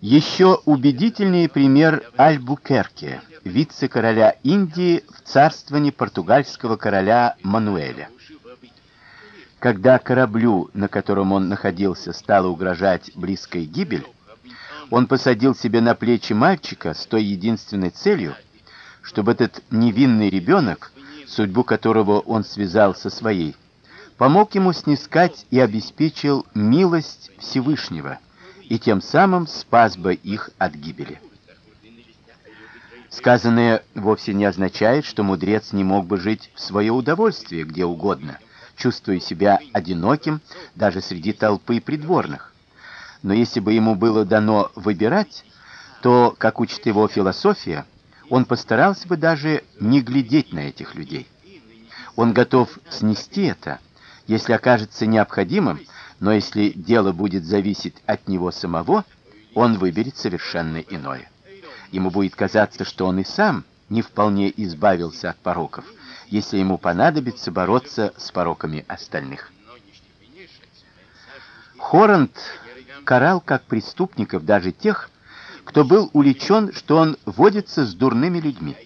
Еще убедительнее пример Альбукерке, вице-короля Индии в царствовании португальского короля Мануэля. Когда кораблю, на котором он находился, стала угрожать близкая гибель, он посадил себе на плечи мальчика с той единственной целью, чтобы этот невинный ребенок, судьбу которого он связал со своей, помог ему снискать и обеспечил милость Всевышнего и тем самым спас бы их от гибели. Сказанное вовсе не означает, что мудрец не мог бы жить в свое удовольствие где угодно, чувствуя себя одиноким даже среди толпы придворных. Но если бы ему было дано выбирать, то, как учит его философия, он постарался бы даже не глядеть на этих людей. Он готов снести это, если окажется необходимым, но если дело будет зависеть от него самого, он выберет совершенно иное. Ему будет казаться, что он и сам не вполне избавился от пороков, если ему понадобится бороться с пороками остальных. Хорант карал как преступников даже тех, кто был уличен, что он водится с дурными людьми.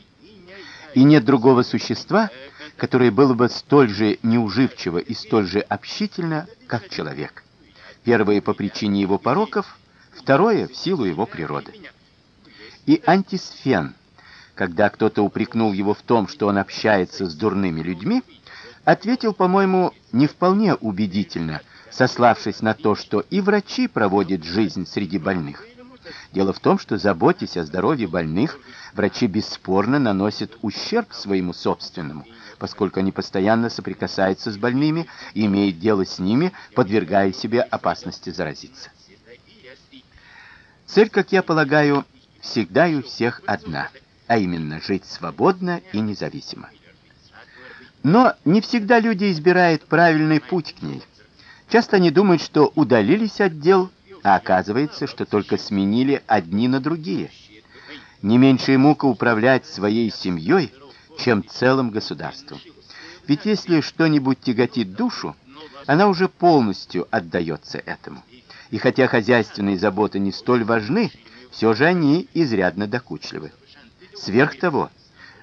И нет другого существа, которое было бы столь же неуживчиво и столь же общительно, как человек. Первое по причине его пороков, второе в силу его природы. И Антисфен, когда кто-то упрекнул его в том, что он общается с дурными людьми, ответил, по-моему, не вполне убедительно, сославшись на то, что и врачи проводят жизнь среди больных. Дело в том, что заботясь о здоровье больных, врачи бесспорно наносят ущерб своему собственному, поскольку они постоянно соприкасаются с больными имеют дело с ними, подвергая себе опасности заразиться. Цель, как я полагаю, всегда и у всех одна, а именно жить свободно и независимо. Но не всегда люди избирают правильный путь к ней. Часто они думают, что удалились от дел а оказывается, что только сменили одни на другие. Не меньшая мука управлять своей семьей, чем целым государством. Ведь если что-нибудь тяготит душу, она уже полностью отдается этому. И хотя хозяйственные заботы не столь важны, все же они изрядно докучливы. Сверх того,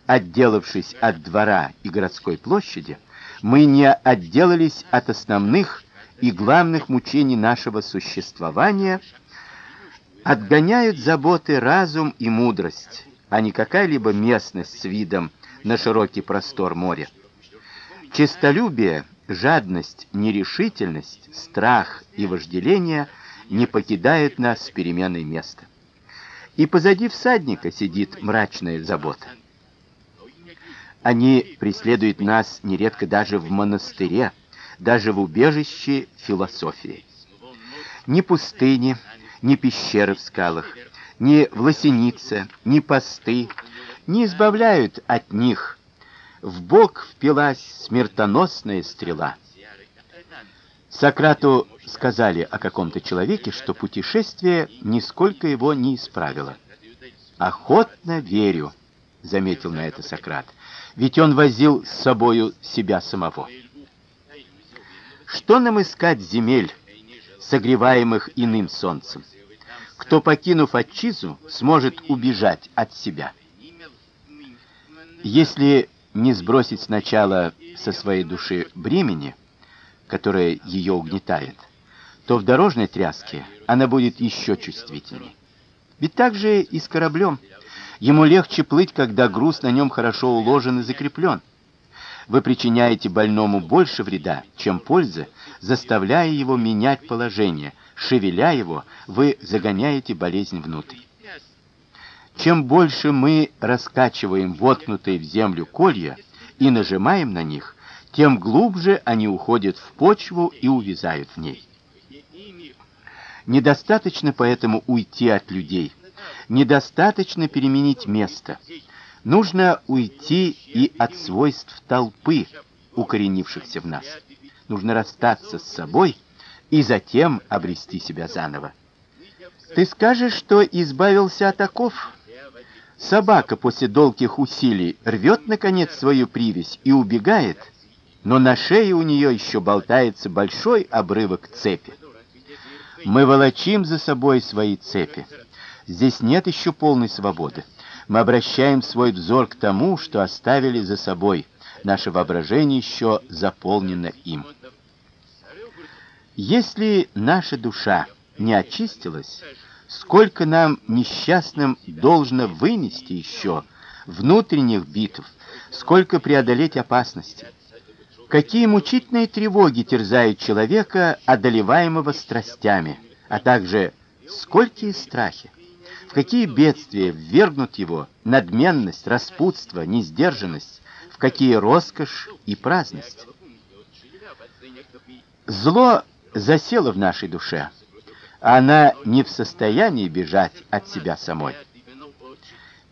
отделавшись от двора и городской площади, мы не отделались от основных и главных мучений нашего существования отгоняют заботы разум и мудрость, а не какая-либо местность с видом на широкий простор моря. Честолюбие, жадность, нерешительность, страх и вожделение не покидают нас с переменой места. И позади всадника сидит мрачная забота. Они преследуют нас нередко даже в монастыре, даже в убежище философии. Ни пустыни, ни пещеры в скалах, ни власеница, ни посты не избавляют от них. В бок впилась смертоносная стрела. Сократу сказали о каком-то человеке, что путешествие нисколько его не исправило. Охотно верю, заметил на это Сократ. Ведь он возил с собою себя самого. Что нам искать земель, согреваемых иным солнцем? Кто, покинув отчизу, сможет убежать от себя? Если не сбросить сначала со своей души бремени, которое ее угнетает, то в дорожной тряске она будет еще чувствительнее. Ведь так же и с кораблем. Ему легче плыть, когда груз на нем хорошо уложен и закреплен вы причиняете больному больше вреда, чем пользы, заставляя его менять положение, шевеля его, вы загоняете болезнь внутрь. Чем больше мы раскачиваем воткнутые в землю колья и нажимаем на них, тем глубже они уходят в почву и увязают в ней. Недостаточно поэтому уйти от людей, недостаточно переменить место. Нужно уйти и от свойств толпы, укоренившихся в нас. Нужно расстаться с собой и затем обрести себя заново. Ты скажешь, что избавился от оков? Собака после долгих усилий рвет наконец свою привязь и убегает, но на шее у нее еще болтается большой обрывок цепи. Мы волочим за собой свои цепи. Здесь нет еще полной свободы. Мы обращаем свой взор к тому, что оставили за собой. Наше воображение еще заполнено им. Если наша душа не очистилась, сколько нам несчастным должно вынести еще внутренних битв, сколько преодолеть опасностей. Какие мучительные тревоги терзают человека, одолеваемого страстями, а также сколькие страхи. В какие бедствия ввергнут его надменность, распутство, несдержанность, в какие роскошь и праздность. Зло засело в нашей душе. Она не в состоянии бежать от себя самой.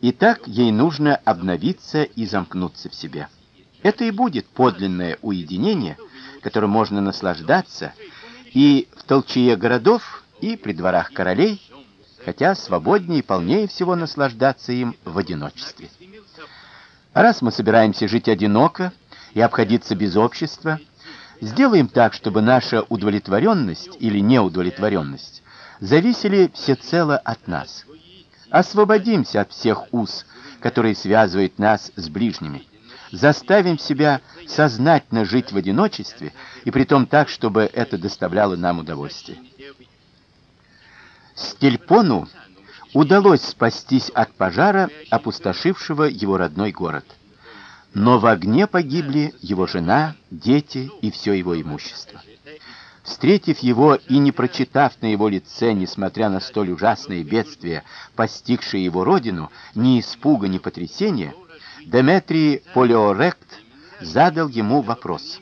И так ей нужно обновиться и замкнуться в себе. Это и будет подлинное уединение, которым можно наслаждаться и в толчее городов, и при дворах королей, хотя свободнее и полнее всего наслаждаться им в одиночестве. А раз мы собираемся жить одиноко и обходиться без общества, сделаем так, чтобы наша удовлетворенность или неудовлетворенность зависели всецело от нас. Освободимся от всех уз, которые связывают нас с ближними. Заставим себя сознательно жить в одиночестве, и притом так, чтобы это доставляло нам удовольствие. Стельпону удалось спастись от пожара, опустошившего его родной город. Но в огне погибли его жена, дети и все его имущество. Встретив его и не прочитав на его лице, несмотря на столь ужасные бедствия, постигшие его родину, ни испуга, ни потрясения, Деметрий Полиорект задал ему вопрос.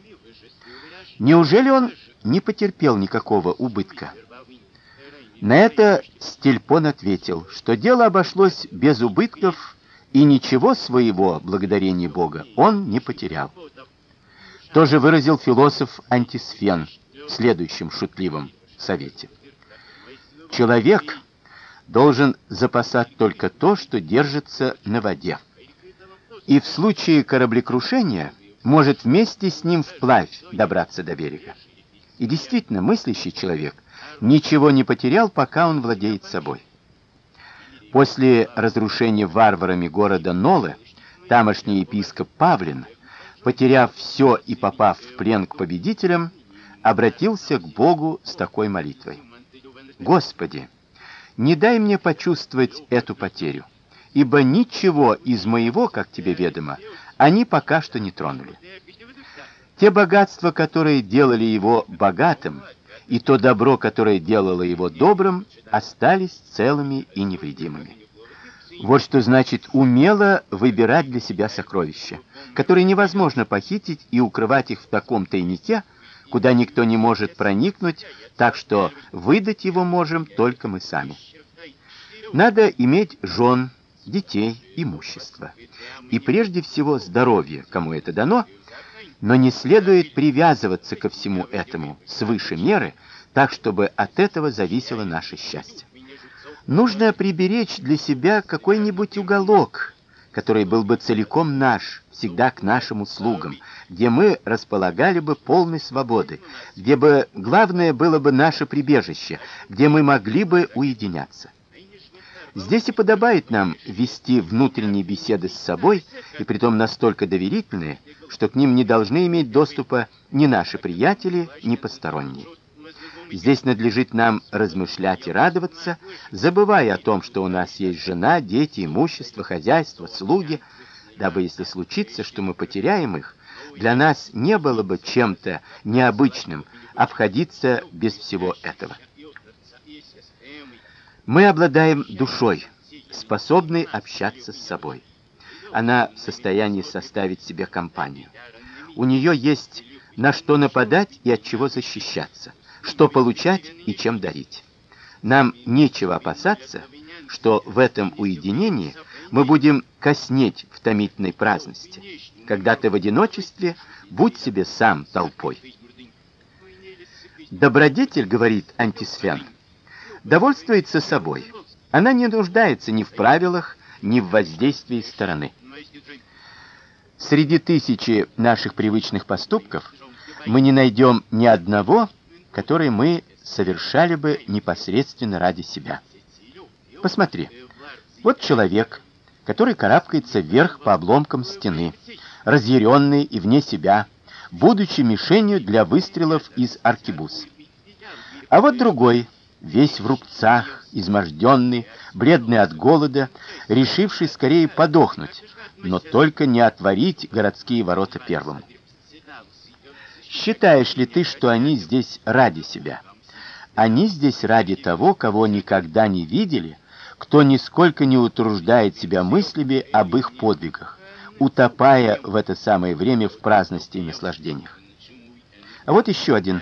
Неужели он не потерпел никакого убытка? На это Стельпон ответил, что дело обошлось без убытков, и ничего своего, благодарение Бога, он не потерял. Тоже выразил философ Антисфен в следующем шутливом совете. Человек должен запасать только то, что держится на воде. И в случае кораблекрушения может вместе с ним вплавь добраться до берега. И действительно, мыслящий человек ничего не потерял, пока он владеет собой. После разрушения варварами города Нолы, тамошний епископ Павлин, потеряв все и попав в плен к победителям, обратился к Богу с такой молитвой: Господи, не дай мне почувствовать эту потерю, ибо ничего из моего, как тебе ведомо, они пока что не тронули. Те богатства, которые делали его богатым, и то добро, которое делало его добрым, остались целыми и невредимыми. Вот что значит умело выбирать для себя сокровища, которые невозможно похитить и укрывать их в таком тайнике, куда никто не может проникнуть, так что выдать его можем только мы сами. Надо иметь жен, детей, имущество. И прежде всего здоровье, кому это дано, но не следует привязываться ко всему этому свыше меры, так чтобы от этого зависело наше счастье. Нужно приберечь для себя какой-нибудь уголок, который был бы целиком наш, всегда к нашим услугам, где мы располагали бы полной свободой, где бы главное было бы наше прибежище, где мы могли бы уединяться. Здесь и подобает нам вести внутренние беседы с собой, и притом настолько доверительные, что к ним не должны иметь доступа ни наши приятели, ни посторонние. Здесь надлежит нам размышлять и радоваться, забывая о том, что у нас есть жена, дети, имущество, хозяйство, слуги, дабы если случится, что мы потеряем их, для нас не было бы чем-то необычным обходиться без всего этого. Мы обладаем душой, способной общаться с собой. Она в состоянии составить себе компанию. У нее есть на что нападать и от чего защищаться, что получать и чем дарить. Нам нечего опасаться, что в этом уединении мы будем коснеть в томительной праздности. Когда ты в одиночестве, будь себе сам толпой. Добродетель, говорит Антисфен, довольствуется собой. Она не нуждается ни в правилах, ни в воздействии стороны. Среди тысячи наших привычных поступков мы не найдем ни одного, который мы совершали бы непосредственно ради себя. Посмотри. Вот человек, который карабкается вверх по обломкам стены, разъяренный и вне себя, будучи мишенью для выстрелов из аркебуз. А вот другой, весь в рубцах, изможденный, бледный от голода, решивший скорее подохнуть, но только не отворить городские ворота первым. Считаешь ли ты, что они здесь ради себя? Они здесь ради того, кого никогда не видели, кто нисколько не утруждает себя мыслями об их подвигах, утопая в это самое время в праздности и наслаждениях. А вот еще один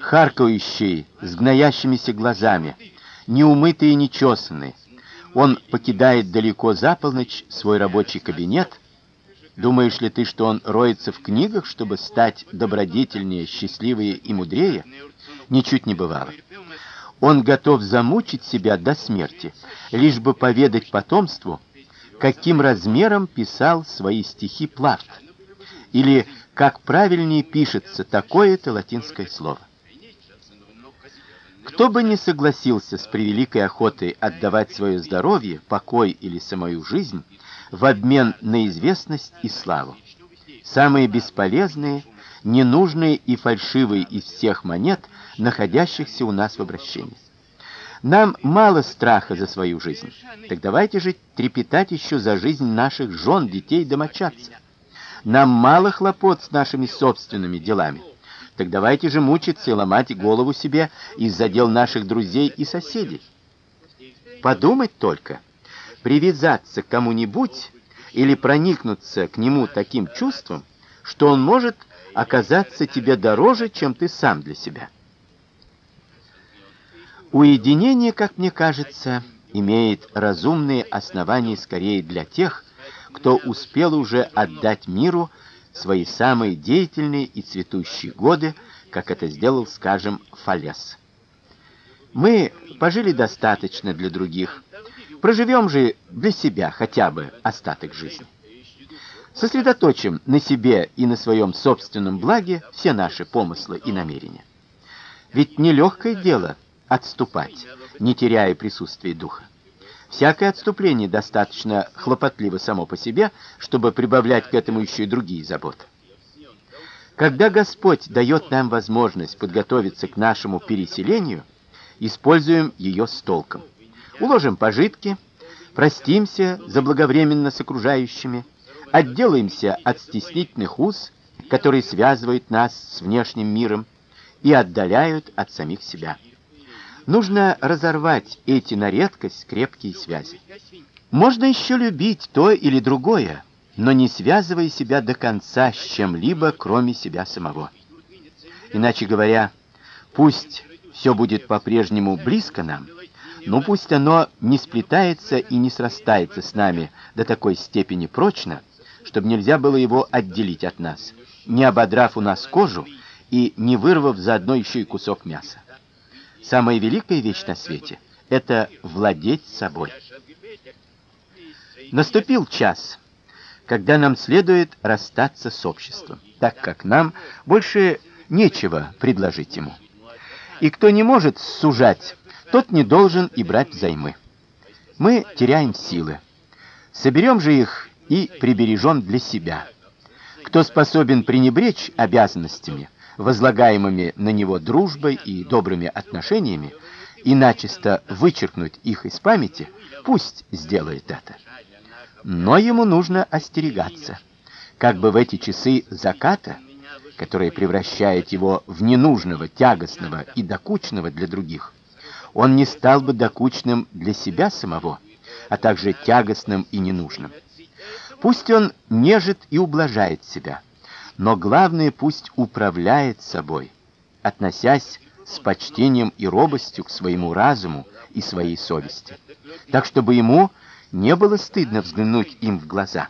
харкающий, с гноящимися глазами, неумытый и нечесанный. Он покидает далеко за полночь свой рабочий кабинет. Думаешь ли ты, что он роется в книгах, чтобы стать добродетельнее, счастливее и мудрее? Ничуть не бывало. Он готов замучить себя до смерти, лишь бы поведать потомству, каким размером писал свои стихи Плафт, или как правильнее пишется такое-то латинское слово. Кто бы не согласился с превеликой охотой отдавать свое здоровье, покой или самую жизнь в обмен на известность и славу. Самые бесполезные, ненужные и фальшивые из всех монет, находящихся у нас в обращении. Нам мало страха за свою жизнь. Так давайте же трепетать еще за жизнь наших жен, детей, домочадцев. Нам мало хлопот с нашими собственными делами. Так давайте же мучиться и ломать голову себе из-за дел наших друзей и соседей. Подумать только, привязаться к кому-нибудь или проникнуться к нему таким чувством, что он может оказаться тебе дороже, чем ты сам для себя. Уединение, как мне кажется, имеет разумные основания скорее для тех, кто успел уже отдать миру свои самые деятельные и цветущие годы, как это сделал, скажем, Фалес. Мы пожили достаточно для других, проживем же для себя хотя бы остаток жизни. Сосредоточим на себе и на своем собственном благе все наши помыслы и намерения. Ведь нелегкое дело отступать, не теряя присутствия духа. Всякое отступление достаточно хлопотливо само по себе, чтобы прибавлять к этому еще и другие заботы. Когда Господь дает нам возможность подготовиться к нашему переселению, используем ее с толком. Уложим пожитки, простимся заблаговременно с окружающими, отделаемся от стеснительных уз, которые связывают нас с внешним миром и отдаляют от самих себя. Нужно разорвать эти на редкость крепкие связи. Можно еще любить то или другое, но не связывая себя до конца с чем-либо, кроме себя самого. Иначе говоря, пусть все будет по-прежнему близко нам, но пусть оно не сплетается и не срастается с нами до такой степени прочно, чтобы нельзя было его отделить от нас, не ободрав у нас кожу и не вырвав заодно еще и кусок мяса. Самая великая вещь на свете это владеть собой. Наступил час, когда нам следует расстаться с обществом, так как нам больше нечего предложить ему. И кто не может сужать, тот не должен и брать взаймы. Мы теряем силы. Соберем же их и прибережем для себя. Кто способен пренебречь обязанностями, возлагаемыми на него дружбой и добрыми отношениями, и начисто вычеркнуть их из памяти, пусть сделает это. Но ему нужно остерегаться, как бы в эти часы заката, которые превращают его в ненужного, тягостного и докучного для других, он не стал бы докучным для себя самого, а также тягостным и ненужным. Пусть он нежит и ублажает себя, но главное пусть управляет собой, относясь с почтением и робостью к своему разуму и своей совести, так чтобы ему не было стыдно взглянуть им в глаза.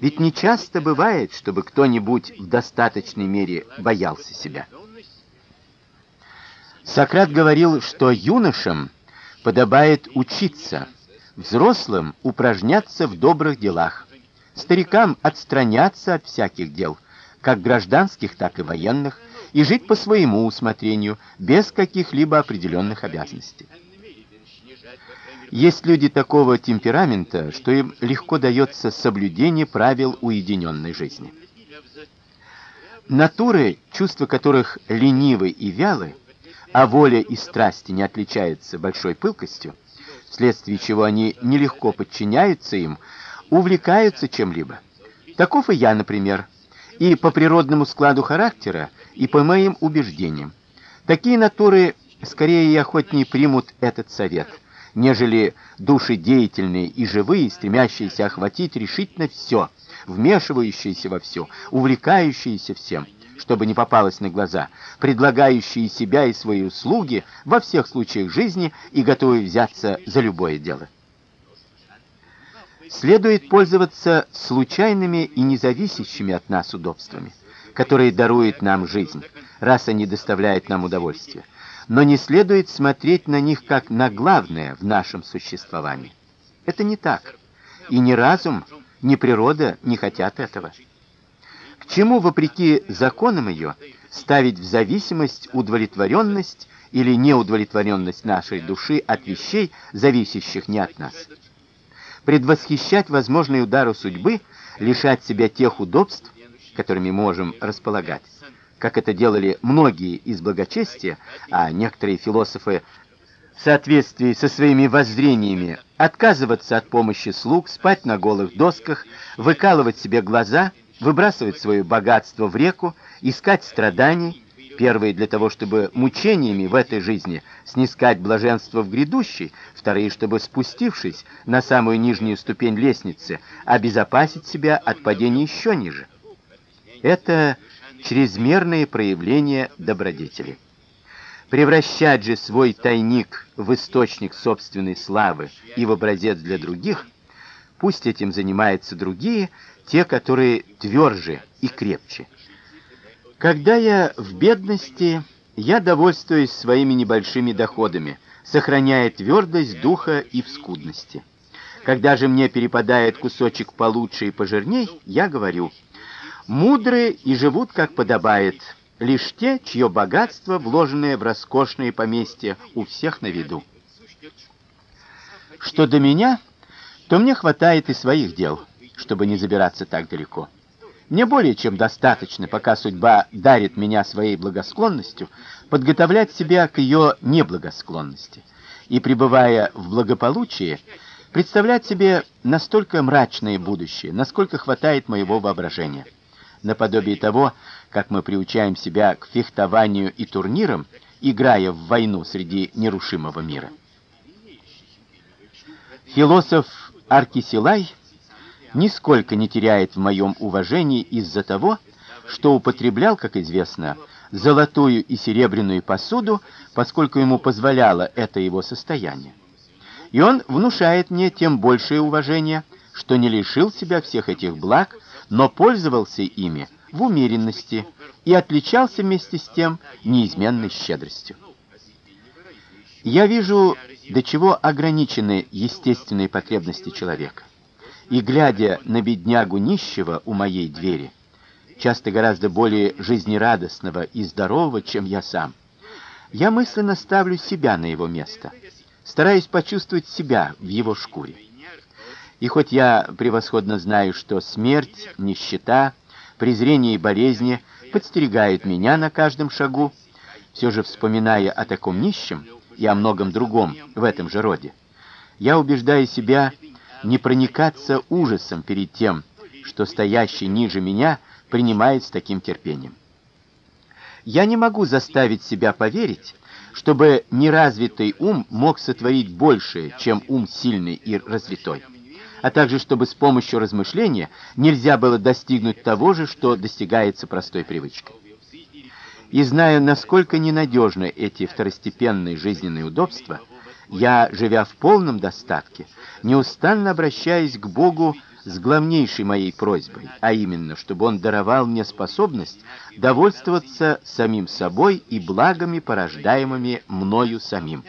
Ведь не часто бывает, чтобы кто-нибудь в достаточной мере боялся себя. Сократ говорил, что юношам подобает учиться, взрослым упражняться в добрых делах, старикам отстраняться от всяких дел, как гражданских, так и военных, и жить по своему усмотрению, без каких-либо определенных обязанностей. Есть люди такого темперамента, что им легко дается соблюдение правил уединенной жизни. Натуры, чувства которых ленивы и вялы, а воля и страсти не отличаются большой пылкостью, вследствие чего они нелегко подчиняются им, увлекаются чем-либо. Таков и я, например, и по природному складу характера, и по моим убеждениям. Такие натуры скорее и охотнее примут этот совет, нежели души деятельные и живые, стремящиеся охватить решительно все, вмешивающиеся во все, увлекающиеся всем чтобы не попалось на глаза, предлагающие себя и свои услуги во всех случаях жизни и готовые взяться за любое дело. Следует пользоваться случайными и независящими от нас удобствами, которые дарует нам жизнь, раз они доставляют нам удовольствие. Но не следует смотреть на них как на главное в нашем существовании. Это не так. И ни разум, ни природа не хотят этого. К чему, вопреки законам ее, ставить в зависимость удовлетворенность или неудовлетворенность нашей души от вещей, зависящих не от нас? Предвосхищать возможные удары судьбы, лишать себя тех удобств, которыми можем располагать, как это делали многие из благочестия, а некоторые философы в соответствии со своими воззрениями отказываться от помощи слуг, спать на голых досках, выкалывать себе глаза – выбрасывать свое богатство в реку, искать страданий, первые для того, чтобы мучениями в этой жизни снискать блаженство в грядущей, вторые, чтобы спустившись на самую нижнюю ступень лестницы, обезопасить себя от падения еще ниже. Это чрезмерные проявления добродетели. Превращать же свой тайник в источник собственной славы и в образец для других, пусть этим занимаются другие, те, которые тверже и крепче. Когда я в бедности, я довольствуюсь своими небольшими доходами, сохраняя твердость духа и в скудности. Когда же мне перепадает кусочек получше и пожирней, я говорю: мудрые и живут как подобает, лишь те, чье богатство, вложенное в роскошные поместья, у всех на виду. Что до меня, то мне хватает и своих дел чтобы не забираться так далеко. Мне более чем достаточно, пока судьба дарит меня своей благосклонностью, подготовлять себя к ее неблагосклонности. И пребывая в благополучии, представлять себе настолько мрачное будущее, насколько хватает моего воображения. Наподобие того, как мы приучаем себя к фехтованию и турнирам, играя в войну среди нерушимого мира. Философ Аркисилай нисколько не теряет в моем уважении из-за того, что употреблял, как известно, золотую и серебряную посуду, поскольку ему позволяло это его состояние. И он внушает мне тем большее уважение, что не лишил себя всех этих благ, но пользовался ими в умеренности и отличался вместе с тем неизменной щедростью. Я вижу, до чего ограничены естественные потребности человека и глядя на беднягу нищего у моей двери, часто гораздо более жизнерадостного и здорового, чем я сам, я мысленно ставлю себя на его место, стараюсь почувствовать себя в его шкуре. И хоть я превосходно знаю, что смерть, нищета, презрение и болезни подстерегают меня на каждом шагу, все же вспоминая о таком нищем и о многом другом в этом же роде, я убеждаю себя, не проникаться ужасом перед тем, что стоящий ниже меня принимает с таким терпением. Я не могу заставить себя поверить, чтобы неразвитый ум мог сотворить большее, чем ум сильный и развитой, а также чтобы с помощью размышления нельзя было достигнуть того же, что достигается простой привычкой. И зная, насколько ненадежны эти второстепенные жизненные удобства, я, живя в полном достатке, неустанно обращаюсь к Богу с главнейшей моей просьбой, а именно, чтобы он даровал мне способность довольствоваться самим собой и благами, порождаемыми мною самим.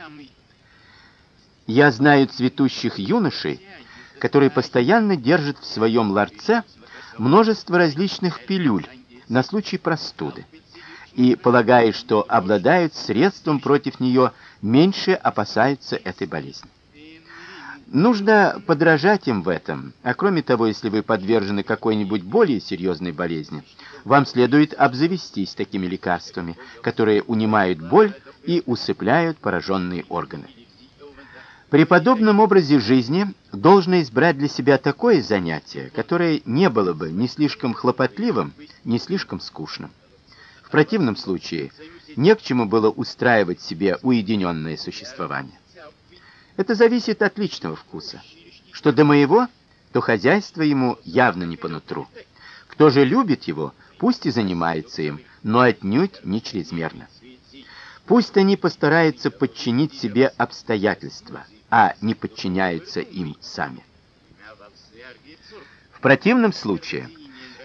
Я знаю цветущих юношей, которые постоянно держат в своем ларце множество различных пилюль на случай простуды и, полагая, что обладают средством против нее, меньше опасаются этой болезни. Нужно подражать им в этом. А кроме того, если вы подвержены какой-нибудь более серьезной болезни, вам следует обзавестись такими лекарствами, которые унимают боль и усыпляют пораженные органы. При подобном образе жизни должно избрать для себя такое занятие, которое не было бы ни слишком хлопотливым, ни слишком скучным. В противном случае не к чему было устраивать себе уединенное существование. Это зависит от личного вкуса. Что до моего, то хозяйство ему явно не по нутру. Кто же любит его, пусть и занимается им, но отнюдь не чрезмерно. Пусть они постараются подчинить себе обстоятельства, а не подчиняются им сами. В противном случае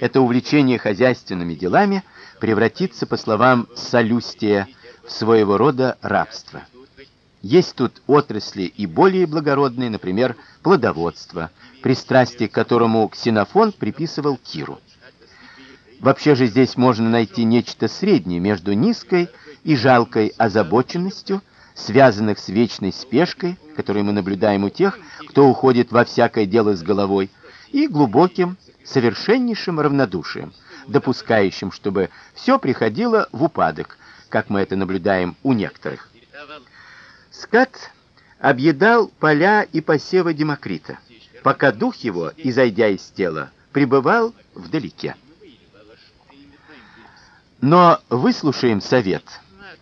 это увлечение хозяйственными делами превратится, по словам Салюстия, в своего рода рабство. Есть тут отрасли и более благородные, например, плодоводство, пристрастие к которому Ксенофон приписывал Киру. Вообще же здесь можно найти нечто среднее между низкой и жалкой озабоченностью, связанных с вечной спешкой, которую мы наблюдаем у тех, кто уходит во всякое дело с головой, и глубоким, совершеннейшим равнодушием, допускающим, чтобы все приходило в упадок, как мы это наблюдаем у некоторых. Скат объедал поля и посевы Демокрита, пока дух его, изойдя из тела, пребывал вдалеке. Но выслушаем совет,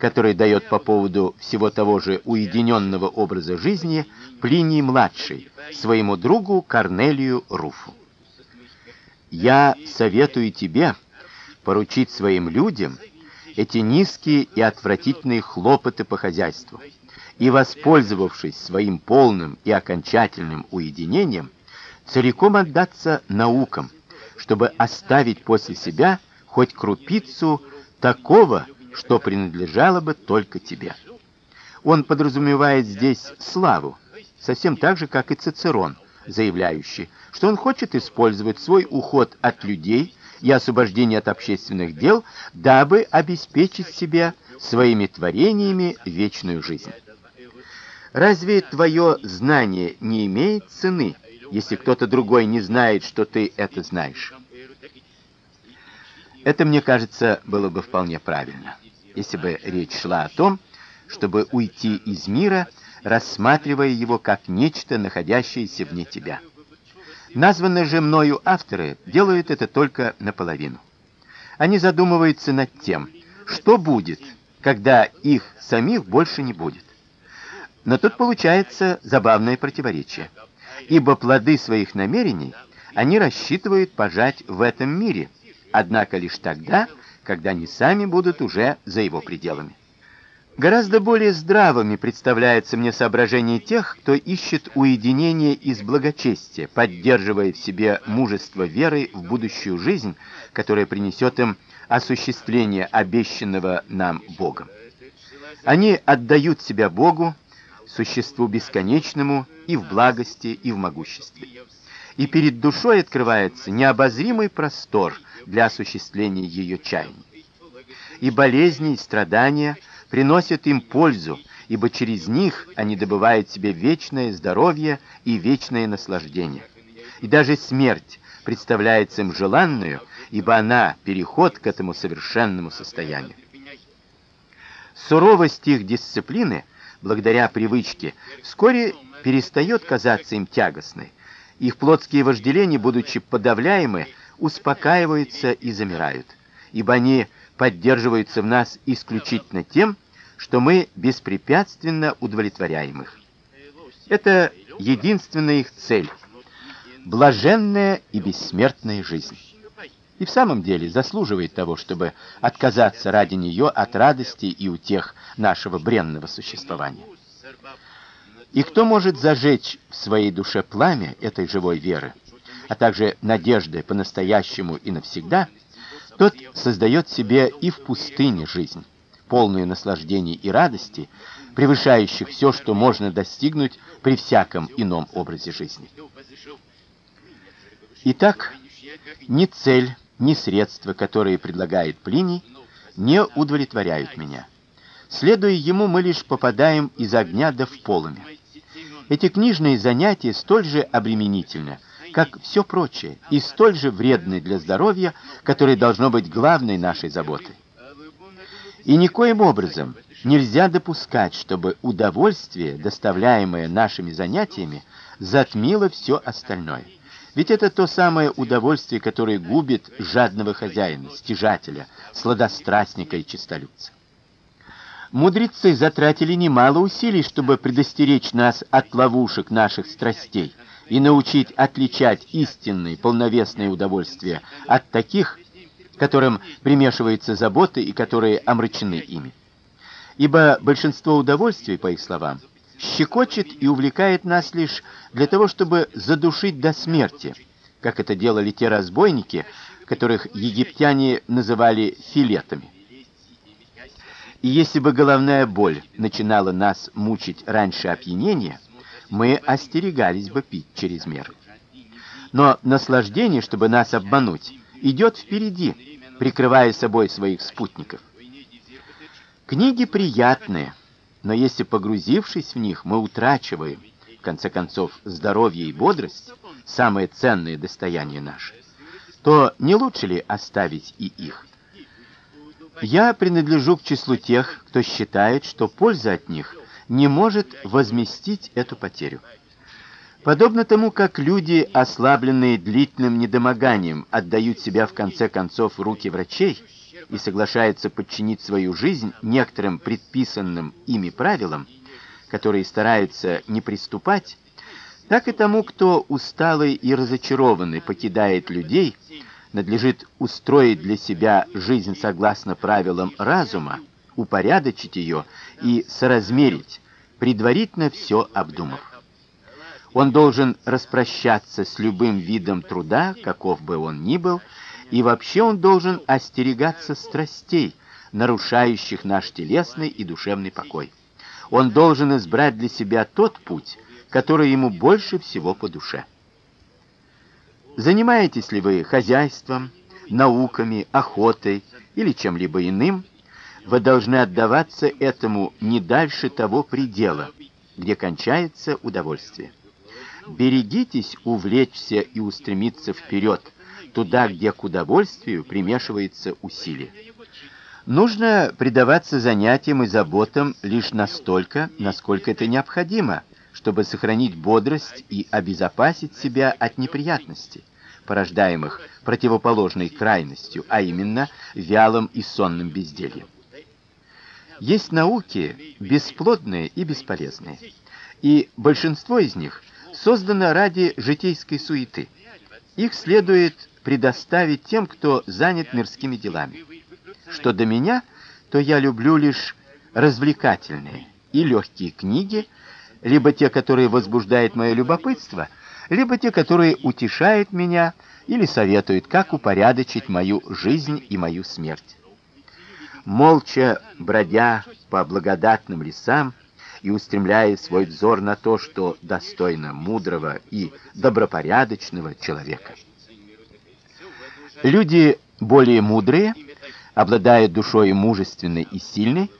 который дает по поводу всего того же уединенного образа жизни Плиний младший своему другу Корнелию Руфу. Я советую тебе поручить своим людям эти низкие и отвратительные хлопоты по хозяйству и, воспользовавшись своим полным и окончательным уединением, целиком отдаться наукам, чтобы оставить после себя хоть крупицу такого, что принадлежало бы только тебе. Он подразумевает здесь славу, совсем так же, как и Цицерон, заявляющий, что он хочет использовать свой уход от людей и освобождение от общественных дел, дабы обеспечить себе своими творениями вечную жизнь. Разве твое знание не имеет цены, если кто-то другой не знает, что ты это знаешь? Это, мне кажется, было бы вполне правильно, если бы речь шла о том, чтобы уйти из мира, рассматривая его как нечто, находящееся вне тебя. Названные же мною авторы делают это только наполовину. Они задумываются над тем, что будет, когда их самих больше не будет. Но тут получается забавное противоречие. Ибо плоды своих намерений они рассчитывают пожать в этом мире, однако лишь тогда, когда они сами будут уже за его пределами. Гораздо более здравыми представляется мне соображение тех, кто ищет уединения из благочестия, поддерживая в себе мужество веры в будущую жизнь, которая принесет им осуществление обещанного нам Богом. Они отдают себя Богу, существу бесконечному и в благости, и в могуществе. И перед душой открывается необозримый простор для осуществления ее чаяний. И болезни, и страдания приносят им пользу, ибо через них они добывают себе вечное здоровье и вечное наслаждение. И даже смерть представляется им желанную, ибо она переход к этому совершенному состоянию. Суровость их дисциплины благодаря привычке, вскоре перестает казаться им тягостной. Их плотские вожделения, будучи подавляемы, успокаиваются и замирают, ибо они поддерживаются в нас исключительно тем, что мы беспрепятственно удовлетворяем их. Это единственная их цель блаженная и бессмертная жизнь и в самом деле заслуживает того, чтобы отказаться ради нее от радости и утех нашего бренного существования. И кто может зажечь в своей душе пламя этой живой веры, а также надежды по-настоящему и навсегда, тот создает себе и в пустыне жизнь, полную наслаждений и радости, превышающих все, что можно достигнуть при всяком ином образе жизни. Итак, не цель ни средства, которые предлагает Плиний, не удовлетворяют меня. Следуя ему, мы лишь попадаем из огня до в полыми. Эти книжные занятия столь же обременительны, как все прочее, и столь же вредны для здоровья, которое должно быть главной нашей заботой. И никоим образом нельзя допускать, чтобы удовольствие, доставляемое нашими занятиями, затмило все остальное. Ведь это то самое удовольствие, которое губит жадного хозяина, стяжателя, сладострастника и честолюбца. Мудрецы затратили немало усилий, чтобы предостеречь нас от ловушек наших страстей и научить отличать истинные, полновесные удовольствия от таких, которым примешиваются заботы и которые омрачены ими. Ибо большинство удовольствий, по их словам, щекочет и увлекает нас лишь для того, чтобы задушить до смерти, как это делали те разбойники, которых египтяне называли филетами. И если бы головная боль начинала нас мучить раньше опьянения, мы остерегались бы пить через меру. Но наслаждение, чтобы нас обмануть, идет впереди, прикрывая собой своих спутников. Книги приятные, но если погрузившись в них, мы утрачиваем, в конце концов, здоровье и бодрость, самое ценное достояние наше, то не лучше ли оставить и их? Я принадлежу к числу тех, кто считает, что польза от них не может возместить эту потерю. Подобно тому, как люди, ослабленные длительным недомоганием, отдают себя в конце концов в руки врачей и соглашаются подчинить свою жизнь некоторым предписанным ими правилам, которые стараются не приступать, так и тому, кто усталый и разочарованный покидает людей, надлежит устроить для себя жизнь согласно правилам разума, упорядочить ее и соразмерить, предварительно все обдумав. Он должен распрощаться с любым видом труда, каков бы он ни был, и вообще он должен остерегаться страстей, нарушающих наш телесный и душевный покой. Он должен избрать для себя тот путь, который ему больше всего по душе. Занимаетесь ли вы хозяйством, науками, охотой или чем-либо иным, вы должны отдаваться этому не дальше того предела, где кончается удовольствие. Берегитесь увлечься и устремиться вперед, туда, где к удовольствию примешивается усилие. Нужно предаваться занятиям и заботам лишь настолько, насколько это необходимо, чтобы сохранить бодрость и обезопасить себя от неприятностей, порождаемых противоположной крайностью, а именно вялым и сонным бездельем. Есть науки бесплодные и бесполезные, и большинство из них – создано ради житейской суеты. Их следует предоставить тем, кто занят мирскими делами. Что до меня, то я люблю лишь развлекательные и легкие книги, либо те, которые возбуждают мое любопытство, либо те, которые утешают меня или советуют, как упорядочить мою жизнь и мою смерть. Молча бродя по благодатным лесам, и устремляя свой взор на то, что достойно мудрого и добропорядочного человека. Люди более мудрые, обладая душой мужественной и сильной,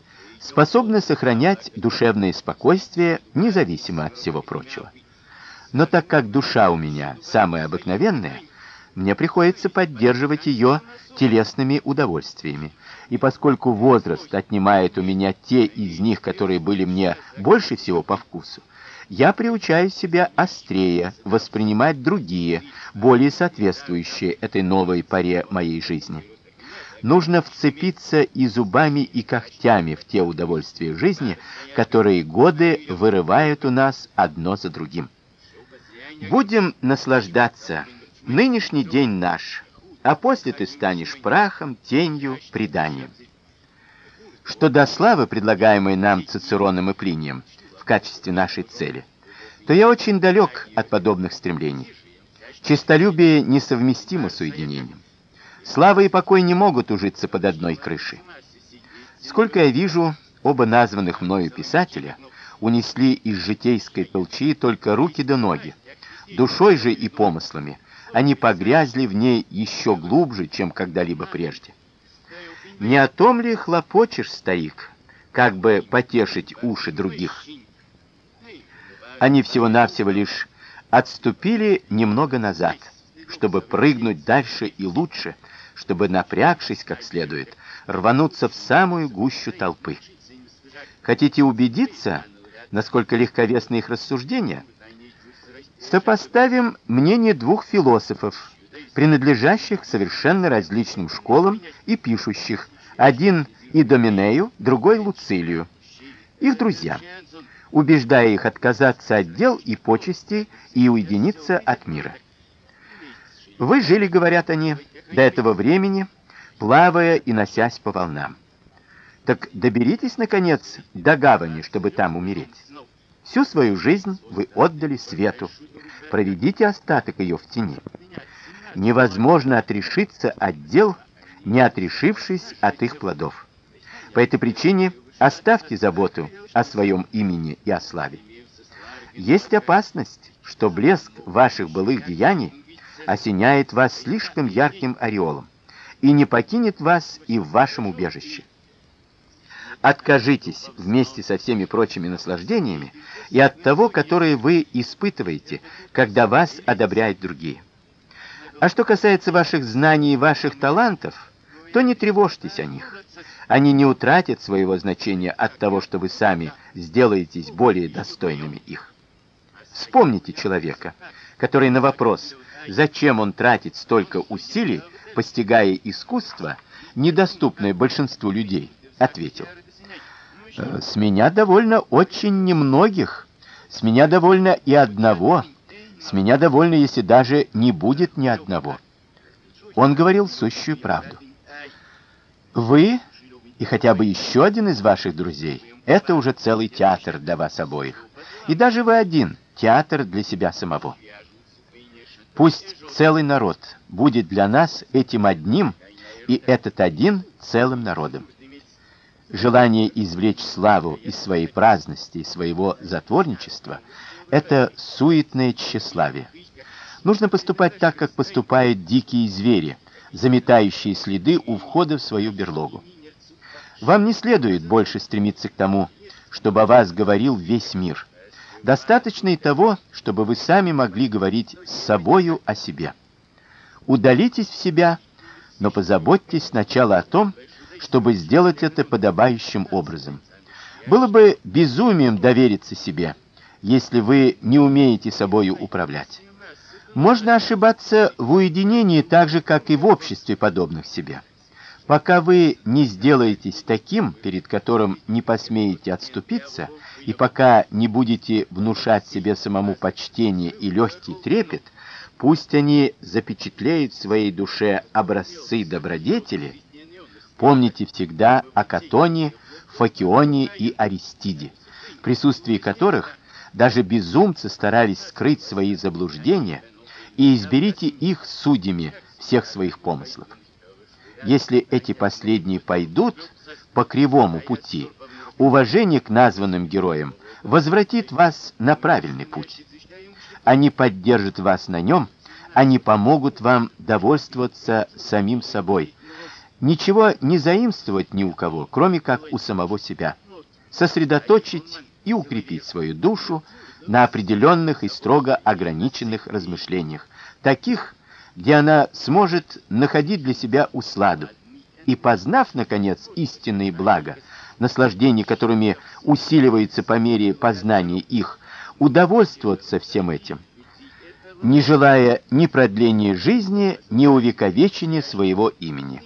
способны сохранять душевное спокойствие независимо от всего прочего. Но так как душа у меня самая обыкновенная, мне приходится поддерживать ее телесными удовольствиями, и поскольку возраст отнимает у меня те из них, которые были мне больше всего по вкусу, я приучаю себя острее воспринимать другие, более соответствующие этой новой паре моей жизни. Нужно вцепиться и зубами, и когтями в те удовольствия жизни, которые годы вырывают у нас одно за другим. Будем наслаждаться. Нынешний день наш а после ты станешь прахом, тенью, преданием. Что до славы, предлагаемой нам Цицероном и Плинием в качестве нашей цели, то я очень далек от подобных стремлений. Честолюбие несовместимо с уединением. Слава и покой не могут ужиться под одной крышей. Сколько я вижу, оба названных мною писателя унесли из житейской толчи только руки да ноги, душой же и помыслами они погрязли в ней еще глубже, чем когда-либо прежде. Не о том ли хлопочешь, старик, как бы потешить уши других? Они всего-навсего лишь отступили немного назад, чтобы прыгнуть дальше и лучше, чтобы напрягшись как следует, рвануться в самую гущу толпы. Хотите убедиться, насколько легковесны их рассуждения? Сопоставим мнение двух философов, принадлежащих совершенно различным школам и пишущих, один и Доминею, другой Луцилию. Их друзья, убеждая их отказаться от дел и почестей и уединиться от мира. Вы жили, говорят они, до этого времени, плавая и носясь по волнам. Так доберитесь наконец до гавани, чтобы там умереть. Всю свою жизнь вы отдали свету. Проведите остаток ее в тени. Невозможно отрешиться от дел, не отрешившись от их плодов. По этой причине оставьте заботу о своем имени и о славе. Есть опасность, что блеск ваших былых деяний осеняет вас слишком ярким ореолом и не покинет вас и в вашем убежище. Откажитесь вместе со всеми прочими наслаждениями и от того, которое вы испытываете, когда вас одобряют другие. А что касается ваших знаний и ваших талантов, то не тревожьтесь о них. Они не утратят своего значения от того, что вы сами сделаетесь более достойными их. Вспомните человека, который на вопрос, зачем он тратит столько усилий, постигая искусство, недоступное большинству людей, ответил: Э, с меня довольно очень немногих. С меня довольно и одного. С меня довольно, если даже не будет ни одного. Он говорил сущую правду. Вы и хотя бы еще один из ваших друзей это уже целый театр для вас обоих. И даже вы один театр для себя самого. Пусть целый народ будет для нас этим одним, и этот один целым народом желание извлечь славу из своей праздности и своего затворничества это суетное тщеславие. Нужно поступать так, как поступают дикие звери, заметающие следы у входа в свою берлогу. Вам не следует больше стремиться к тому, чтобы о вас говорил весь мир. Достаточно и того, чтобы вы сами могли говорить с собою о себе. Удалитесь в себя, но позаботьтесь сначала о том, чтобы сделать это подобающим образом. Было бы безумием довериться себе, если вы не умеете собою управлять. Можно ошибаться в уединении так же, как и в обществе подобных себе. Пока вы не сделаетесь таким, перед которым не посмеете отступиться, и пока не будете внушать себе самому почтение и легкий трепет, пусть они запечатлеют в своей душе образцы добродетели, Помните всегда о Катоне, Факионе и Аристиде, в присутствии которых даже безумцы старались скрыть свои заблуждения, и изберите их судьями всех своих помыслов. Если эти последние пойдут по кривому пути, уважение к названным героям возвратит вас на правильный путь. Они поддержат вас на нем, они помогут вам довольствоваться самим собой ничего не заимствовать ни у кого, кроме как у самого себя. Сосредоточить и укрепить свою душу на определенных и строго ограниченных размышлениях, таких, где она сможет находить для себя усладу. И познав наконец истинные блага, наслаждения которыми усиливается по мере познания их, удовольствоваться всем этим, не желая ни продления жизни, ни увековечения своего имени.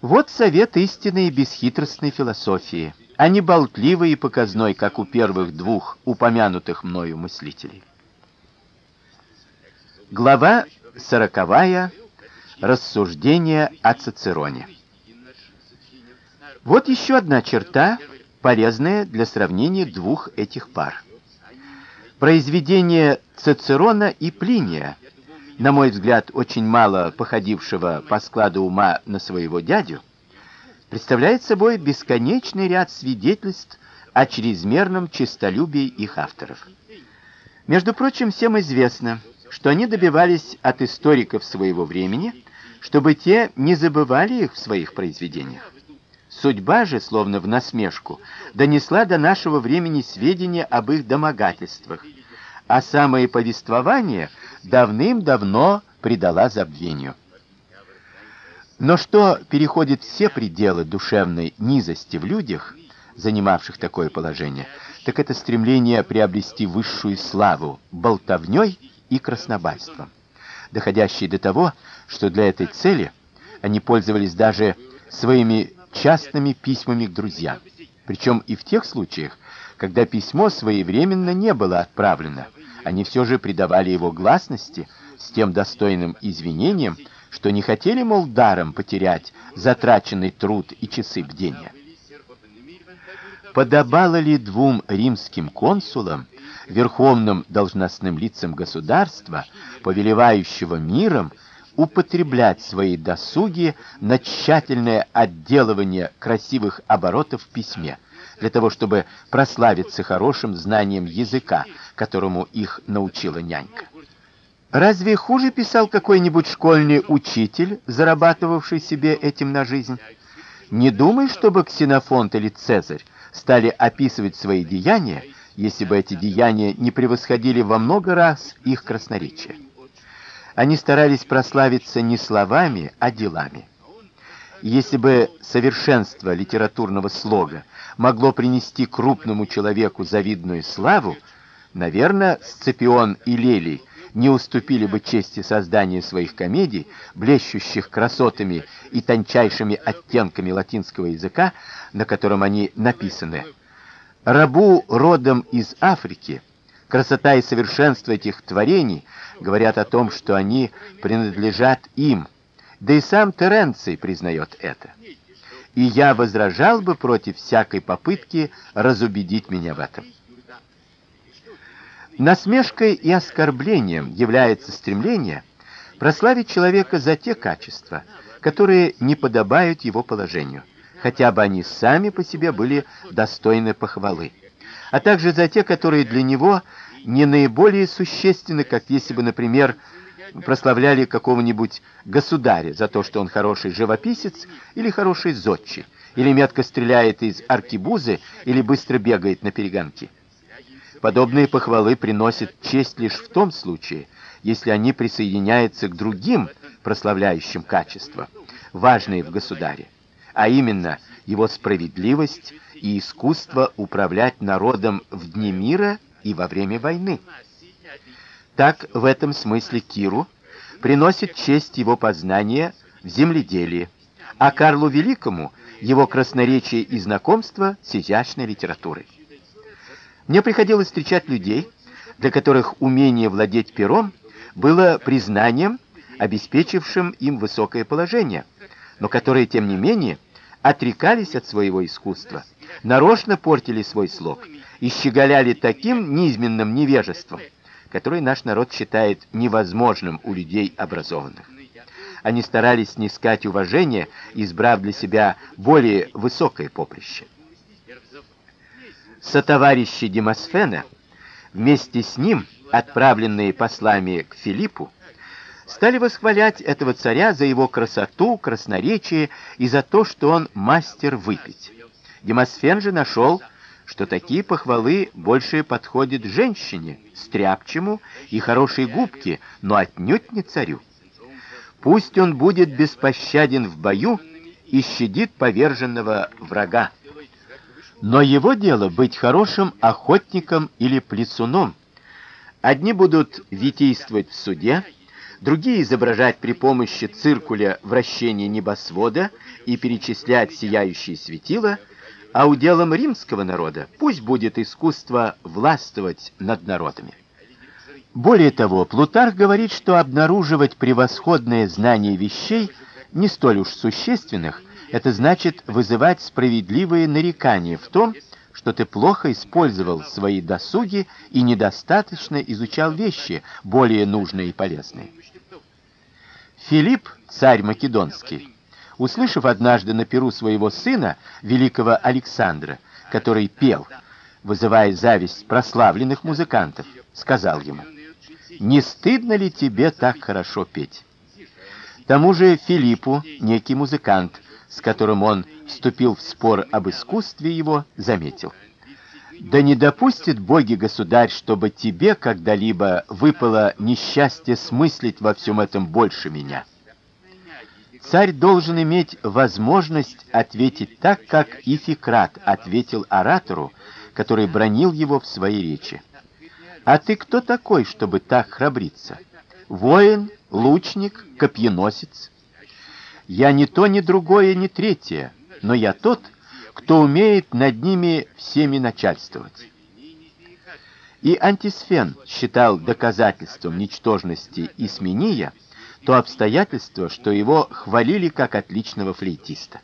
Вот совет истинной и бесхитростной философии, а не болтливый и показной, как у первых двух упомянутых мною мыслителей. Глава сороковая. Рассуждение о Цицероне. Вот еще одна черта, полезная для сравнения двух этих пар. Произведения Цицерона и Плиния на мой взгляд, очень мало походившего по складу ума на своего дядю, представляет собой бесконечный ряд свидетельств о чрезмерном честолюбии их авторов. Между прочим, всем известно, что они добивались от историков своего времени, чтобы те не забывали их в своих произведениях. Судьба же, словно в насмешку, донесла до нашего времени сведения об их домогательствах, а самое повествование давным-давно предала забвению. Но что переходит все пределы душевной низости в людях, занимавших такое положение, так это стремление приобрести высшую славу болтовней и краснобайством, доходящие до того, что для этой цели они пользовались даже своими частными письмами к друзьям, причем и в тех случаях, когда письмо своевременно не было отправлено, они все же придавали его гласности с тем достойным извинением, что не хотели, мол, даром потерять затраченный труд и часы бдения. Подобало ли двум римским консулам, верховным должностным лицам государства, повелевающего миром, употреблять свои досуги на тщательное отделывание красивых оборотов в письме, для того чтобы прославиться хорошим знанием языка, которому их научила нянька. Разве хуже писал какой-нибудь школьный учитель, зарабатывавший себе этим на жизнь? Не думай, чтобы Ксенофонт или Цезарь стали описывать свои деяния, если бы эти деяния не превосходили во много раз их красноречие. Они старались прославиться не словами, а делами. Если бы совершенство литературного слога могло принести крупному человеку завидную славу, наверное, Сципион и Лелий не уступили бы чести создания своих комедий, блещущих красотами и тончайшими оттенками латинского языка, на котором они написаны. Рабу родом из Африки, красота и совершенство этих творений говорят о том, что они принадлежат им. Да и сам Теренций признает это. И я возражал бы против всякой попытки разубедить меня в этом. Насмешкой и оскорблением является стремление прославить человека за те качества, которые не подобают его положению, хотя бы они сами по себе были достойны похвалы, а также за те, которые для него не наиболее существенны, как если бы, например, прославляли какого-нибудь государя за то, что он хороший живописец или хороший зодчий, или метко стреляет из аркебузы, или быстро бегает на перегонки. Подобные похвалы приносят честь лишь в том случае, если они присоединяются к другим прославляющим качества, важные в государе, а именно его справедливость и искусство управлять народом в дни мира и во время войны. Так, в этом смысле Киру приносит честь его познания в земледелии, а Карлу Великому его красноречие и знакомство с изящной литературой. Мне приходилось встречать людей, для которых умение владеть пером было признанием, обеспечившим им высокое положение, но которые тем не менее отрекались от своего искусства, нарочно портили свой слог и щеголяли таким низменным невежеством, который наш народ считает невозможным у людей образованных. Они старались снискать уважение, избрав для себя более высокое поприще сотоварищи Демосфена, вместе с ним, отправленные послами к Филиппу, стали восхвалять этого царя за его красоту, красноречие и за то, что он мастер выпить. Демосфен же нашел, что такие похвалы больше подходят женщине, стряпчему и хорошей губке, но отнюдь не царю. Пусть он будет беспощаден в бою и щадит поверженного врага. Но его дело быть хорошим охотником или плесуном. Одни будут витийствовать в суде, другие изображать при помощи циркуля вращение небосвода и перечислять сияющие светила, а уделом римского народа пусть будет искусство властвовать над народами. Более того, Плутарх говорит, что обнаруживать превосходное знание вещей не столь уж существенных, это значит вызывать справедливые нарекания в том, что ты плохо использовал свои досуги и недостаточно изучал вещи, более нужные и полезные. Филипп, царь македонский, услышав однажды на перу своего сына, великого Александра, который пел, вызывая зависть прославленных музыкантов, сказал ему: "Не стыдно ли тебе так хорошо петь?" Тому же Филиппу некий музыкант с которым он вступил в спор об искусстве его, заметил: "Да не допустит боги государь, чтобы тебе когда-либо выпало несчастье смыслить во всем этом больше меня". Царь должен иметь возможность ответить так, как Ификрат ответил оратору, который бронил его в своей речи. А ты кто такой, чтобы так храбриться? Воин, лучник, копьеносец? Я ни то, ни другое, ни третье, но я тот, кто умеет над ними всеми начальствовать. И Антисфен считал доказательством ничтожности Исмения то обстоятельство, что его хвалили как отличного флейтиста.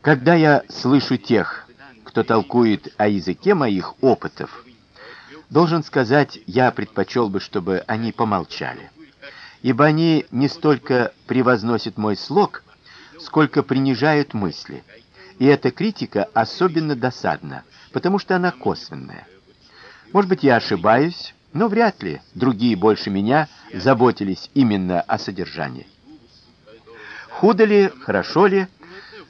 Когда я слышу тех, кто толкует о языке моих опытов, должен сказать, я предпочел бы, чтобы они помолчали. Ибо они не столько превозносят мой слог, сколько принижают мысли. И эта критика особенно досадна, потому что она косвенная. Может быть, я ошибаюсь, но вряд ли другие больше меня заботились именно о содержании. Худо ли, хорошо ли,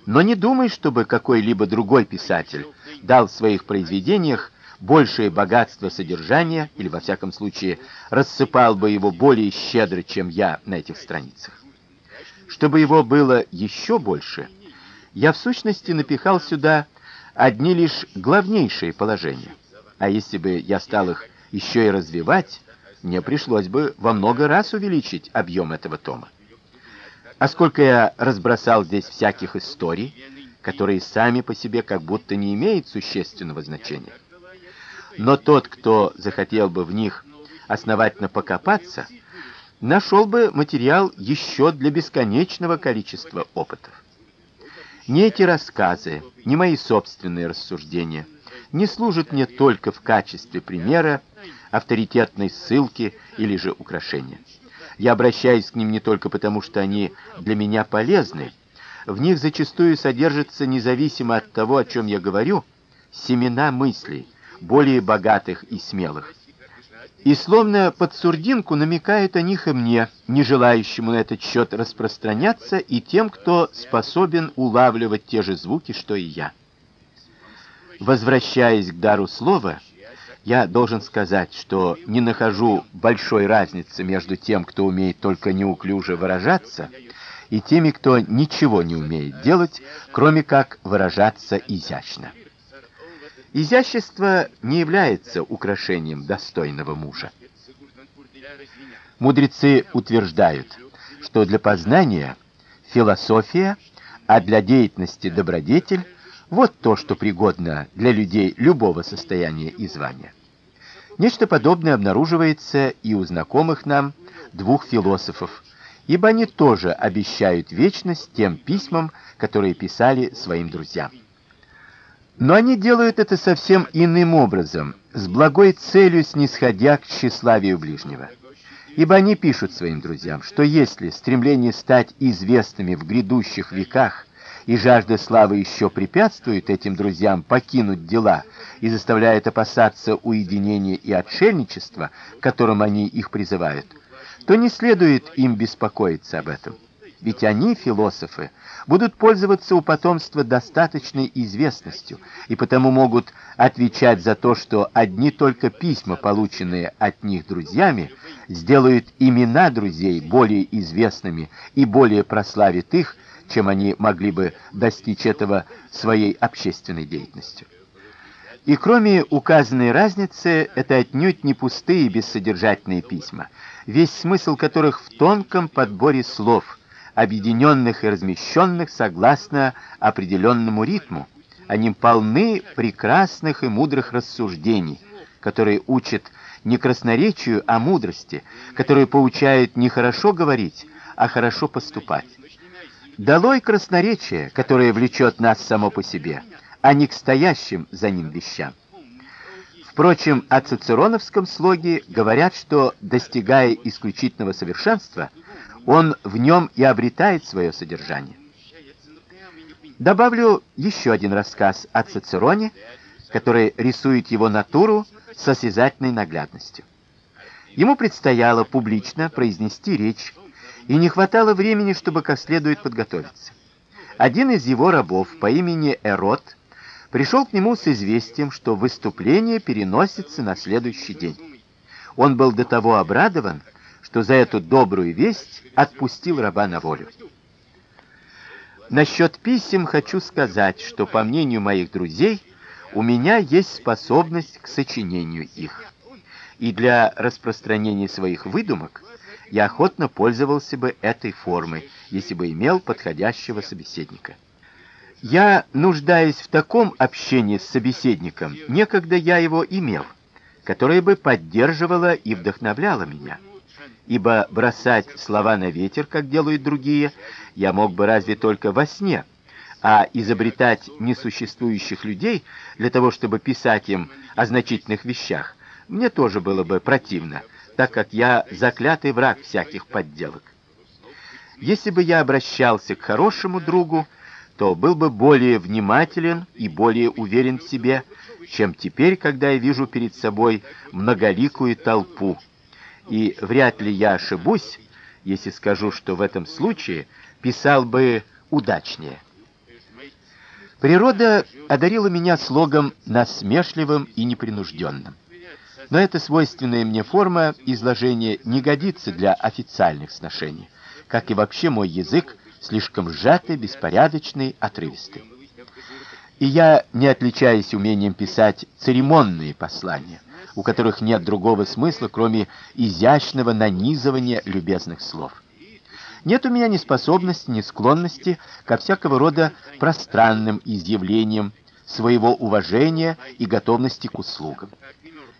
но не думай, чтобы какой-либо другой писатель дал в своих произведениях большее богатство содержания или во всяком случае рассыпал бы его более щедро, чем я на этих страницах. Чтобы его было еще больше, я в сущности напихал сюда одни лишь главнейшие положения. А если бы я стал их еще и развивать, мне пришлось бы во много раз увеличить объем этого тома. А сколько я разбросал здесь всяких историй, которые сами по себе как будто не имеют существенного значения. Но тот, кто захотел бы в них основательно покопаться, нашел бы материал еще для бесконечного количества опытов. Не эти рассказы, не мои собственные рассуждения не служат мне только в качестве примера авторитетной ссылки или же украшения. Я обращаюсь к ним не только потому, что они для меня полезны. В них зачастую содержатся, независимо от того, о чем я говорю, семена мыслей, более богатых и смелых. И словно под сурдинку намекают о них и мне, не желающему на этот счет распространяться, и тем, кто способен улавливать те же звуки, что и я. Возвращаясь к дару слова, я должен сказать, что не нахожу большой разницы между тем, кто умеет только неуклюже выражаться, и теми, кто ничего не умеет делать, кроме как выражаться изящно. Изящество не является украшением достойного мужа. Мудрецы утверждают, что для познания философия, а для деятельности добродетель вот то, что пригодно для людей любого состояния и звания. Нечто подобное обнаруживается и у знакомых нам двух философов, ибо они тоже обещают вечность тем письмам, которые писали своим друзьям. Но они делают это совсем иным образом, с благой целью снисходя к тщеславию ближнего. Ибо они пишут своим друзьям, что если стремление стать известными в грядущих веках и жажда славы еще препятствует этим друзьям покинуть дела и заставляет опасаться уединения и отшельничества, к которым они их призывают, то не следует им беспокоиться об этом. Ведь они, философы, будут пользоваться у потомства достаточной известностью и потому могут отвечать за то, что одни только письма, полученные от них друзьями, сделают имена друзей более известными и более прославят их, чем они могли бы достичь этого своей общественной деятельностью. И кроме указанной разницы, это отнюдь не пустые бессодержательные письма, весь смысл которых в тонком подборе слов, объединенных и размещенных согласно определенному ритму. Они полны прекрасных и мудрых рассуждений, которые учат не красноречию, а мудрости, которые поучают не хорошо говорить, а хорошо поступать. Долой красноречие, которое влечет нас само по себе, а не к стоящим за ним вещам. Впрочем, о цицероновском слоге говорят, что, достигая исключительного совершенства, он в нем и обретает свое содержание. Добавлю еще один рассказ о Цицероне, который рисует его натуру с осязательной наглядностью. Ему предстояло публично произнести речь и не хватало времени, чтобы как следует подготовиться. Один из его рабов по имени Эрот пришел к нему с известием, что выступление переносится на следующий день. Он был до того обрадован, что за эту добрую весть отпустил раба на волю. Насчет писем хочу сказать, что по мнению моих друзей, у меня есть способность к сочинению их. И для распространения своих выдумок я охотно пользовался бы этой формой, если бы имел подходящего собеседника. Я нуждаюсь в таком общении с собеседником, некогда я его имел, которое бы поддерживало и вдохновляло меня. Ибо бросать слова на ветер, как делают другие, я мог бы разве только во сне, а изобретать несуществующих людей для того, чтобы писать им о значительных вещах, мне тоже было бы противно, так как я заклятый враг всяких подделок. Если бы я обращался к хорошему другу, то был бы более внимателен и более уверен в себе, чем теперь, когда я вижу перед собой многоликую толпу. И вряд ли я ошибусь, если скажу, что в этом случае писал бы удачнее. Природа одарила меня слогом насмешливым и непринужденным. Но эта свойственная мне форма изложения не годится для официальных сношений, как и вообще мой язык слишком сжатый, беспорядочный, отрывистый. И я не отличаюсь умением писать церемонные послания, у которых нет другого смысла, кроме изящного нанизывания любезных слов. Нет у меня ни способности, ни склонности ко всякого рода пространным изъявлениям своего уважения и готовности к услугам.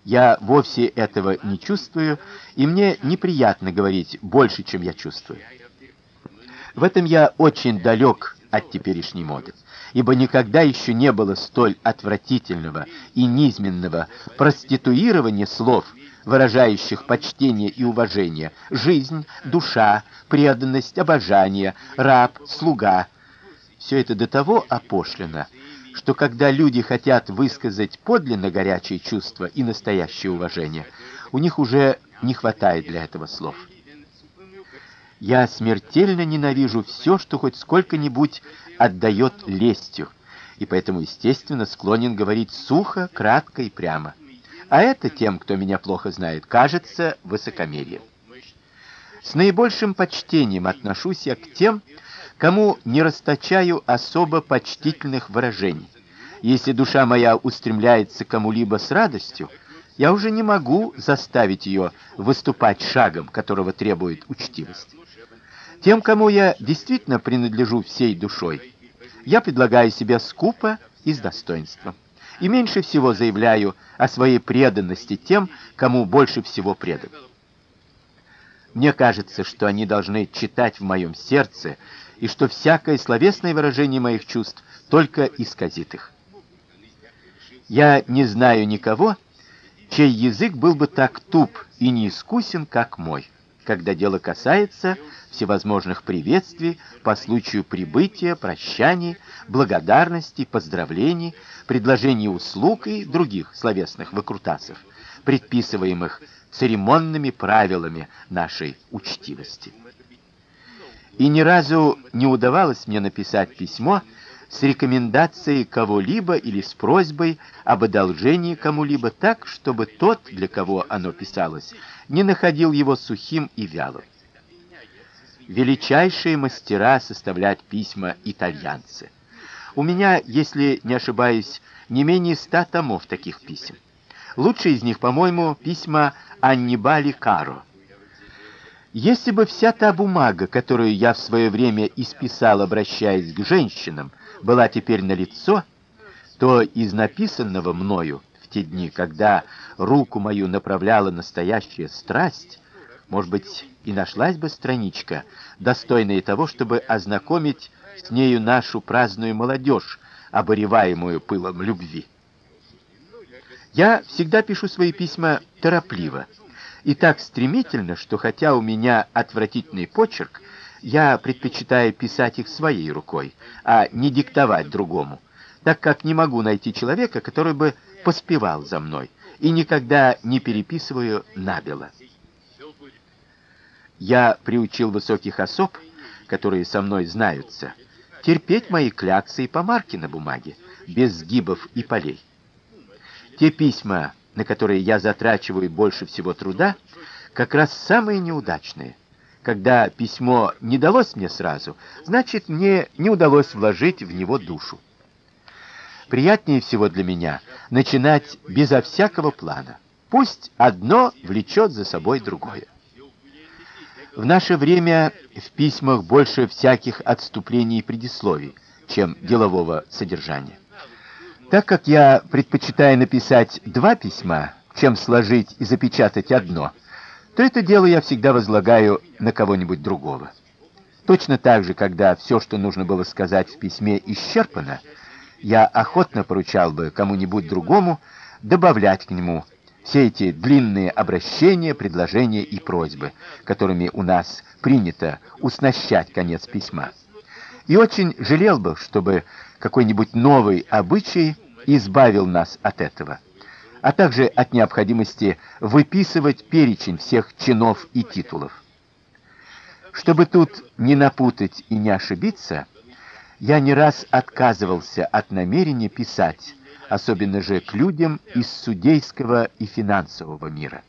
Я вовсе этого не чувствую, и мне неприятно говорить больше, чем я чувствую. В этом я очень далек от теперешней моды, ибо никогда еще не было столь отвратительного и низменного проституирования слов, выражающих почтение и уважение: жизнь, душа, преданность, обожание, раб, слуга. Все это до того опошлено, что когда люди хотят высказать подлинно горячие чувства и настоящее уважение, у них уже не хватает для этого слов. Я смертельно ненавижу все, что хоть сколько-нибудь отдает лестью, и поэтому, естественно, склонен говорить сухо, кратко и прямо. А это тем, кто меня плохо знает, кажется высокомерием. С наибольшим почтением отношусь я к тем, кому не расточаю особо почтительных выражений. Если душа моя устремляется к кому-либо с радостью, я уже не могу заставить ее выступать шагом, которого требует учтивость. Тем, кому я действительно принадлежу всей душой, я предлагаю себя скупо и с достоинством. И меньше всего заявляю о своей преданности тем, кому больше всего предан. Мне кажется, что они должны читать в моем сердце и что всякое словесное выражение моих чувств только исказит их. Я не знаю никого, чей язык был бы так туп и неискусен, как мой, когда дело касается всевозможных приветствий по случаю прибытия, прощаний, благодарностей, поздравлений, предложений услуг и других словесных выкрутасов, предписываемых церемонными правилами нашей учтивости. И ни разу не удавалось мне написать письмо с рекомендацией кого-либо или с просьбой об одолжении кому-либо так, чтобы тот, для кого оно писалось, не находил его сухим и вялым. Величайшие мастера составлять письма итальянцы. У меня, если не ошибаюсь, не менее ста томов таких писем. Лучшие из них, по-моему, письма Аннибали Каро. Если бы вся та бумага, которую я в свое время исписал, обращаясь к женщинам, была теперь на лицо, то из написанного мною в те дни, когда руку мою направляла настоящая страсть, может быть, и нашлась бы страничка, достойная того, чтобы ознакомить с нею нашу праздную молодежь, обореваемую пылом любви. Я всегда пишу свои письма торопливо и так стремительно, что хотя у меня отвратительный почерк, я предпочитаю писать их своей рукой, а не диктовать другому, так как не могу найти человека, который бы поспевал за мной, и никогда не переписываю набело. Я приучил высоких особ, которые со мной знаются, терпеть мои кляксы и помарки на бумаге, без сгибов и полей. Те письма, на которые я затрачиваю больше всего труда, как раз самые неудачные. Когда письмо не далось мне сразу, значит, мне не удалось вложить в него душу. Приятнее всего для меня начинать безо всякого плана. Пусть одно влечет за собой другое. В наше время в письмах больше всяких отступлений и предисловий, чем делового содержания. Так как я предпочитаю написать два письма, чем сложить и запечатать одно, то это дело я всегда возлагаю на кого-нибудь другого. Точно так же, когда все, что нужно было сказать в письме, исчерпано, я охотно поручал бы кому-нибудь другому добавлять к нему все эти длинные обращения, предложения и просьбы, которыми у нас принято уснащать конец письма. И очень жалел бы, чтобы какой-нибудь новый обычай избавил нас от этого, а также от необходимости выписывать перечень всех чинов и титулов. Чтобы тут не напутать и не ошибиться, я не раз отказывался от намерения писать, особенно же к людям из судейского и финансового мира.